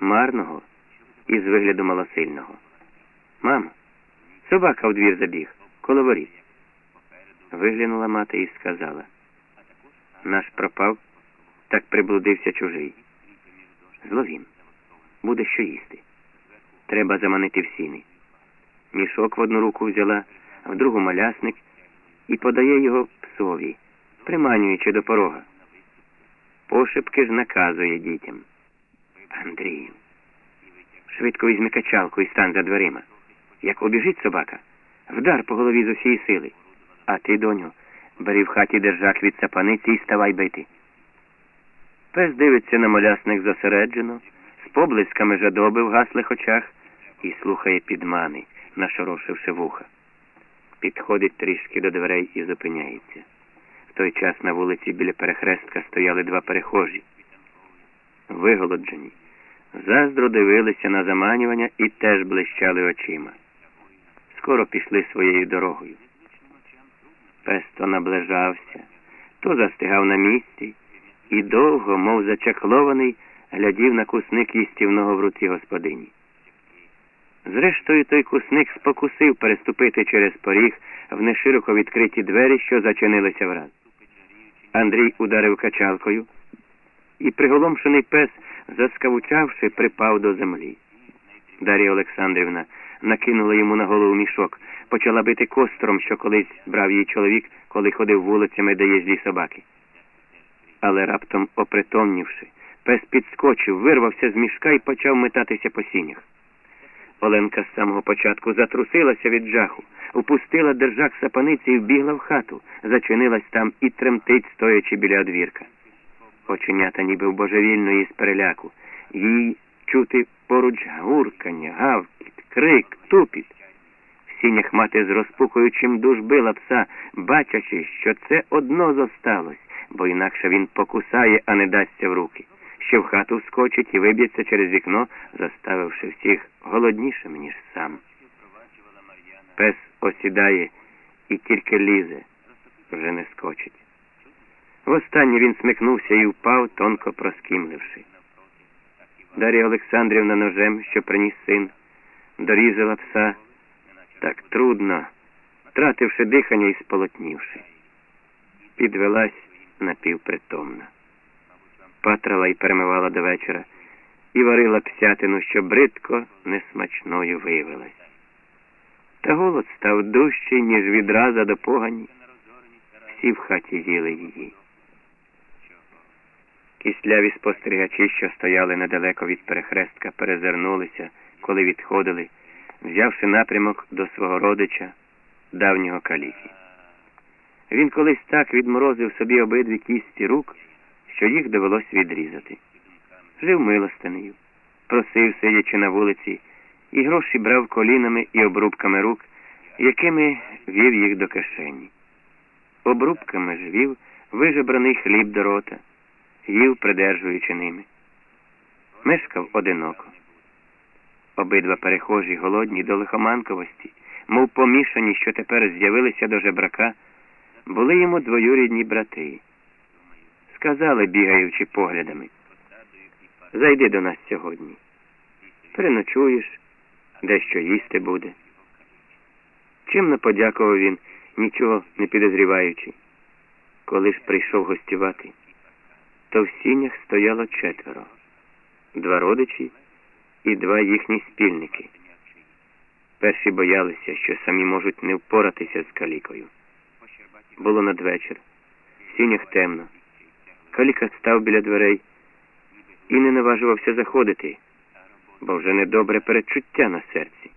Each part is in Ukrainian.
марного і з вигляду малосильного. Мамо, собака у двір забіг, коло воріт. Виглянула мати і сказала. Наш пропав, так приблудився чужий. Зловім. Буде що їсти. Треба заманити в сіни. Мішок в одну руку взяла, а в другу малясник і подає його псові, приманюючи до порога. Пошепки ж наказує дітям. Андрію, швидко візьми качалку і стань за дверима. Як обіжить собака, вдар по голові з усієї сили. А ти, доню, бери в хаті держак від сапаниці і ставай бити. Пес дивиться на молясник зосереджено, з поблисками жадоби в гаслих очах і слухає підмани, нашорошивши вуха. Підходить трішки до дверей і зупиняється. В той час на вулиці біля перехрестка стояли два перехожі. Виголоджені, заздро дивилися на заманювання і теж блищали очима. Скоро пішли своєю дорогою. Пес то наближався, то застигав на місці і довго, мов зачаклований, глядів на кусник їстівного в руці господині. Зрештою, той кусник спокусив переступити через поріг в нешироко відкриті двері, що зачинилися враз. Андрій ударив качалкою, і приголомшений пес, заскавучавши, припав до землі. Дар'я Олександрівна накинула йому на голову мішок, почала бити костром, що колись брав її чоловік, коли ходив вулицями, де є злі собаки. Але раптом, опритомнівши, пес підскочив, вирвався з мішка і почав метатися по сінях. Оленка з самого початку затрусилася від жаху, упустила держак сапаниці і вбігла в хату, зачинилась там і тремтить, стоячи біля одвірка. Оченята ніби в божевільної з переляку. Їй чути поруч гуркання, гавкіт, крик, тупіт. В сінях мати з розпукуючим душ била пса, бачачи, що це одно зосталось, бо інакше він покусає, а не дасться в руки що в хату вскочить і виб'ється через вікно, заставивши всіх голоднішим, ніж сам. Пес осідає і тільки лізе, вже не скочить. Востаннє він смикнувся і впав, тонко проскімливши. Дар'я Олександрівна ножем, що приніс син, дорізала пса так трудно, втративши дихання і сполотнівши. Підвелась напівпритомна патрала і перемивала до вечора, і варила псятину, що бридко несмачною виявилась. Та голод став дужчий, ніж відраза до погані. Всі в хаті їли її. Кисляві спостерігачі, що стояли недалеко від перехрестка, перезирнулися, коли відходили, взявши напрямок до свого родича, давнього каліфі. Він колись так відморозив собі обидві кісті рук що їх довелось відрізати. Жив милостинею, просив, сидячи на вулиці, і гроші брав колінами і обрубками рук, якими вів їх до кишені. Обрубками ж вів вижебраний хліб до рота, їв, придержуючи ними. Мешкав одиноко. Обидва перехожі, голодні до лихоманковості, мов помішані, що тепер з'явилися до жебрака, були йому двоюрідні брати сказали, бігаючи поглядами. Зайди до нас сьогодні. Переночуєш, дещо їсти буде. Чим подякував він, нічого не підозріваючи. Коли ж прийшов гостювати, то в сінях стояло четверо два родичі і два їхні спільники. Перші боялися, що самі можуть не впоратися з калікою. Було надвечір, в сінях темно. Каліка став біля дверей і не наважувався заходити, бо вже недобре передчуття на серці.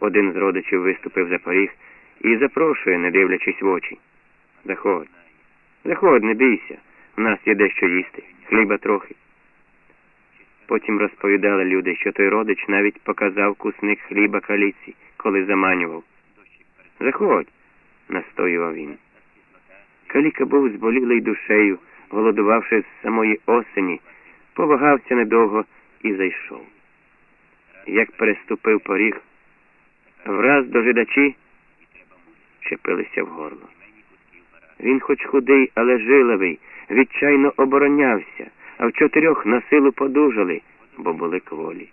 Один з родичів виступив за поріг і запрошує, не дивлячись в очі. Заходь, заходь, не бійся, нас є дещо їсти, хліба трохи. Потім розповідали люди, що той родич навіть показав кусник хліба каліці, коли заманював. Заходь, настоював він. Каліка був зболілий душею голодувавши з самої осені, повагався недовго і зайшов. Як переступив поріг, враз дожидачі чепилися в горло. Він, хоч худий, але жиловий, відчайно оборонявся, а в чотирьох на силу подужали бо були кволі.